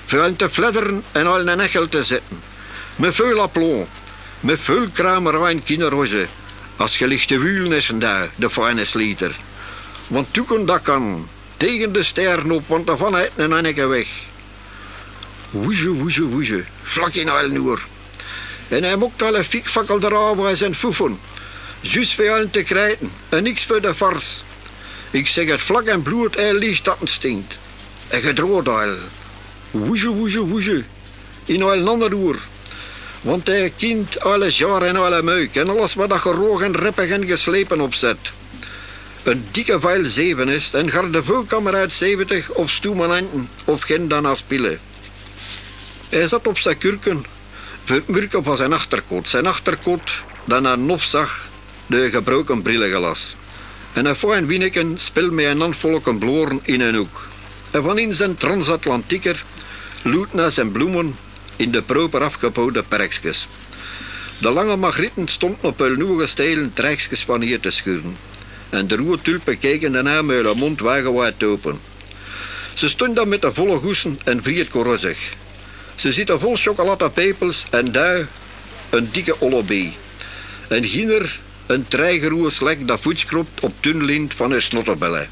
Veel te fledderen en al een echel te zetten. Met veel aplomb. Met veel kramer en kinderroze. Als je ligt te wielen is daar, de fijne slieter. Want toeken dat kan. Tegen de sterren op, want daarvan uit een anneke weg. Woesje, woesje, woesje. Vlak in al noer. En hij mocht alle fikfakkel eraf en zijn foefen. Juist voor allen te krijten. En niks voor de vars. Ik zeg het vlak en bloed, hij ligt dat stinkt. En gedrood al. Woesje, woesje, woesje. In al een ander. Want hij kent alles jaar en alle meuk en alles wat dat geroog en rippig en geslepen opzet. Een dikke vuil zeven is en garde vulkammer uit 70 of stoemananten of geen dan als pillen. Hij zat op zijn kurken, vermurken van zijn achterkot. Zijn achterkot, dat naar nof zag, de gebroken brillenglas. En een fijn winneken speel met een handvolken bloren in een hoek. En van in zijn transatlantieker loet naar zijn bloemen in de proper afgebouwde perkjes. De lange magrieten stonden op hun nieuwe stijlen van hier te schuren. En de roe tulpen keken daarna met hun mond wagenwijd open. Ze stonden dan met de volle goesen en vriet korrozig. Ze zitten vol chocoladepepels en daar een dikke ollobee. En ginner een treigeroe slek dat voetskropt op tunlint van hun snottebellen.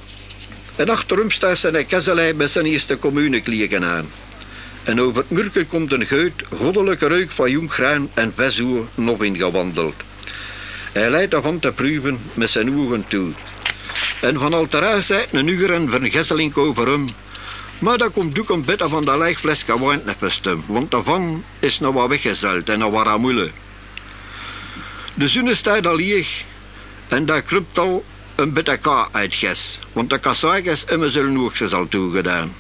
En achterom staat zijn kesselij met zijn eerste kommuneklieken aan. En over het murker komt een geut, goddelijke reuk van jong graan en vesoer nog ingewandeld. Hij leidt ervan te proeven met zijn ogen toe. En van alteraar zei een uger en vergesseling over hem. Maar dat komt ook een beetje van de leegfles wijn want daarvan is nog wat weggezeld en nog wat amoele. De zon staat al leeg en daar krupt al een beetje ka uit ges, want de kassaikes immer zullen oogstjes al toegedaan.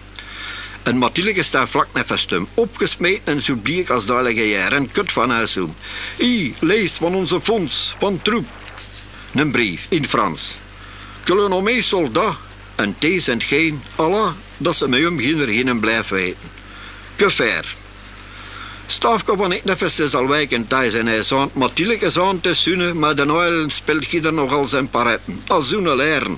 En Mathilde staat vlak naast hem, opgesmeten en zo bleek als dalige jaar en kut van huis om. I, leest van onze fonds, van troep. Een brief in Frans. Kolonel soldat en Thees en geen, Allah, dat ze met hem geen geen blijft weten. Que faire? Stafke van ik nefes al wijken thuis en hij zond Mathilde zond te zoenen, maar de oil speelt er nogal zijn paretten. Als zoenen leren.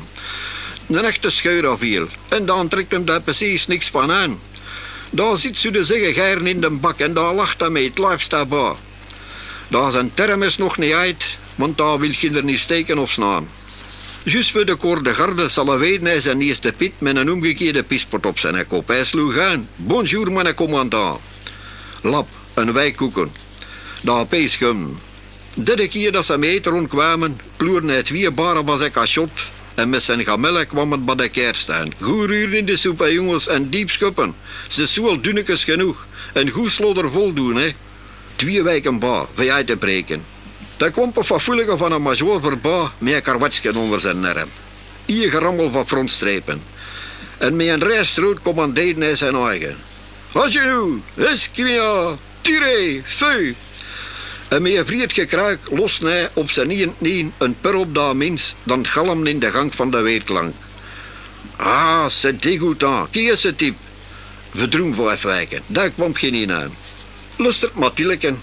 Een echte scheur viel. En dan trekt hem daar precies niks van aan. Daar zit ze de zeggen geiren in de bak en daar lacht hij mee, het daarbij. Daar zijn term is nog niet uit, want daar wil je er niet steken of slaan. Juist voor de koorde garde zal hij weten hij zijn eerste pit met een omgekeerde pispot op zijn kop. Hij sloeg aan. Bonjour, mijn commandant. Lap, een wijkoeken. Daar pees gum. Derde keer dat ze mee rondkwamen, ploerde hij twee baren was ik cachot en met zijn gamelle kwam het bij de keer staan. Goed uur in de soep, jongens, en diep schuppen. Ze is zo dunnetjes genoeg. En goed sloder voldoen, hè. Twee wijken ba, voor te breken. Daar kwam een vervoelige van een major voorbij met een karwetsje onder zijn nerm. Hier gerammel van frontstrepen. En met een rijstroot commandeerde hij zijn eigen. Als je nu, esquimia, tire, feu. En met een vriend gekruik lost hij op zijn nien een per op de mins, dan galm in de gang van de weerklank. Ah, c'est dégoûtant. Qui is het type? Verdroem voor wijken. daar kwam geen in aan. Lustert Mathileken.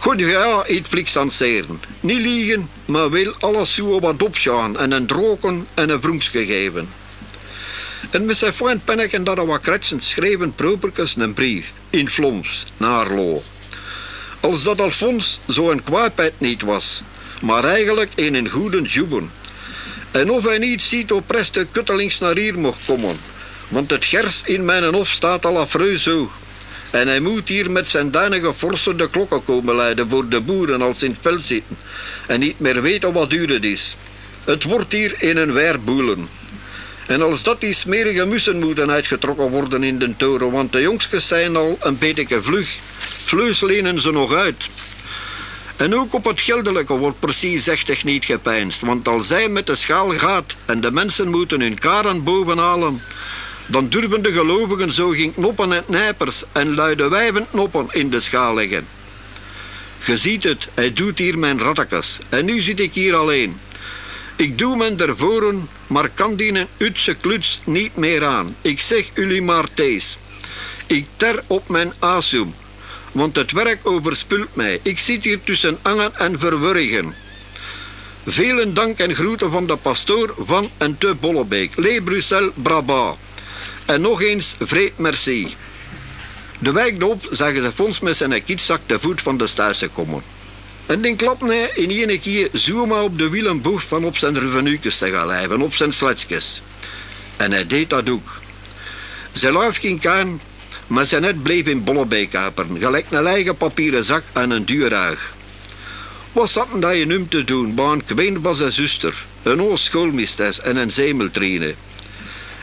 Goed ja, eet fliks aan seren. Niet liegen, maar wil alles zo wat opstaan en een droken en een vroems gegeven. En met zijn fijn penneken dat wat kretsen schreven properkes een brief in Floms naar Lo. Als dat Alfons zo'n kwaadheid niet was, maar eigenlijk een goede juben. En of hij niet ziet op preste kuttelings naar hier mocht komen, want het gers in mijn hof staat al afreus hoog. En hij moet hier met zijn duinige forse de klokken komen leiden voor de boeren als in het veld zitten en niet meer weten wat duur het is. Het wordt hier in een weerboelen. En als dat die smerige mussen moeten uitgetrokken worden in de toren, want de jongstjes zijn al een beetje vlug, vleus lenen ze nog uit. En ook op het geldelijke wordt precies echt niet gepeinst, want als zij met de schaal gaat en de mensen moeten hun karen bovenhalen, dan durven de gelovigen zo geen knoppen en nijpers en luide wijvenknoppen in de schaal leggen. Je ziet het, hij doet hier mijn rattekes en nu zit ik hier alleen. Ik doe men ervoren, maar kan die utse kluts niet meer aan. Ik zeg jullie maar thees. Ik ter op mijn asum, want het werk overspult mij. Ik zit hier tussen angen en verwurrigen. Velen dank en groeten van de pastoor van en te Bollebeek, Le Bruxelles, Brabant. En nog eens, vreed merci. De wijk op zagen ze Fons met zijn kietzak de voet van de stuisen komen. En dan klapte hij in één keer zomaar op de wielen boef van op zijn revenuekes te gaan lijven, op zijn sletsjes. En hij deed dat ook. Zijn lijf ging kaan, maar zijn net bleef in Bollebeek kaperen, gelijk een lege papieren zak en een duurruig. Wat zat dat je nu te doen? Baan kween was zijn zuster, een oos schoolmistes en een zemeltrine.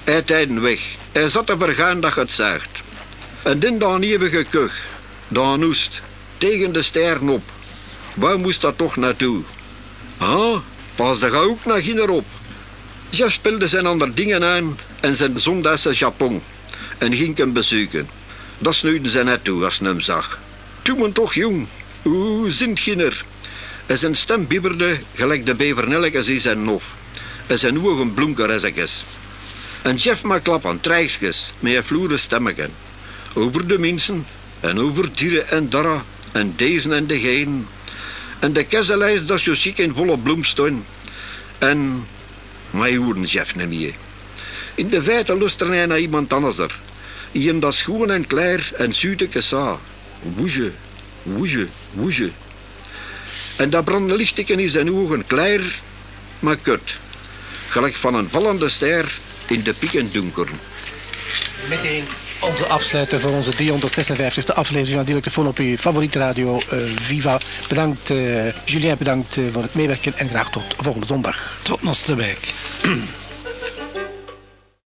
Hij tijden weg. Hij zat te vergaan dat het zegt. En dan dan eeuwige kuch, dan noest, tegen de sterren op. Waar moest dat toch naartoe? Ah, pas de ook naar hier op. Jeff speelde zijn andere dingen aan en zijn zondagse Japon en ging hem bezoeken. Dat snuiden ze net toe als hem zag. Toen men toch jong, oeh, zintginner. En zijn stem bibberde gelijk de bevernelkes in zijn nof. En zijn ogen blonkeressekes. En Jeff maakt klap aan trijgsjes met een vloeren stemmeken. Over de mensen en over dieren en darra en deze en degene. En de kesselijst dat zo ziek in volle bloem staan. En maar hoorden Jeff niet meer. In de feite lusterde hij naar iemand anders er. Iemand dat schoon en klaar en zuideke sa. Woesje, woesje, woesje. En dat brandde lichteken in zijn ogen klaar, maar kut. Gelijk van een vallende ster in de pieken donker. Meteen onze afsluiter voor onze 356e aflevering van Telefoon op uw favoriete radio uh, Viva. Bedankt uh, Julien, bedankt uh, voor het meewerken en graag tot volgende zondag. Tot Nosterwijk. [clears throat]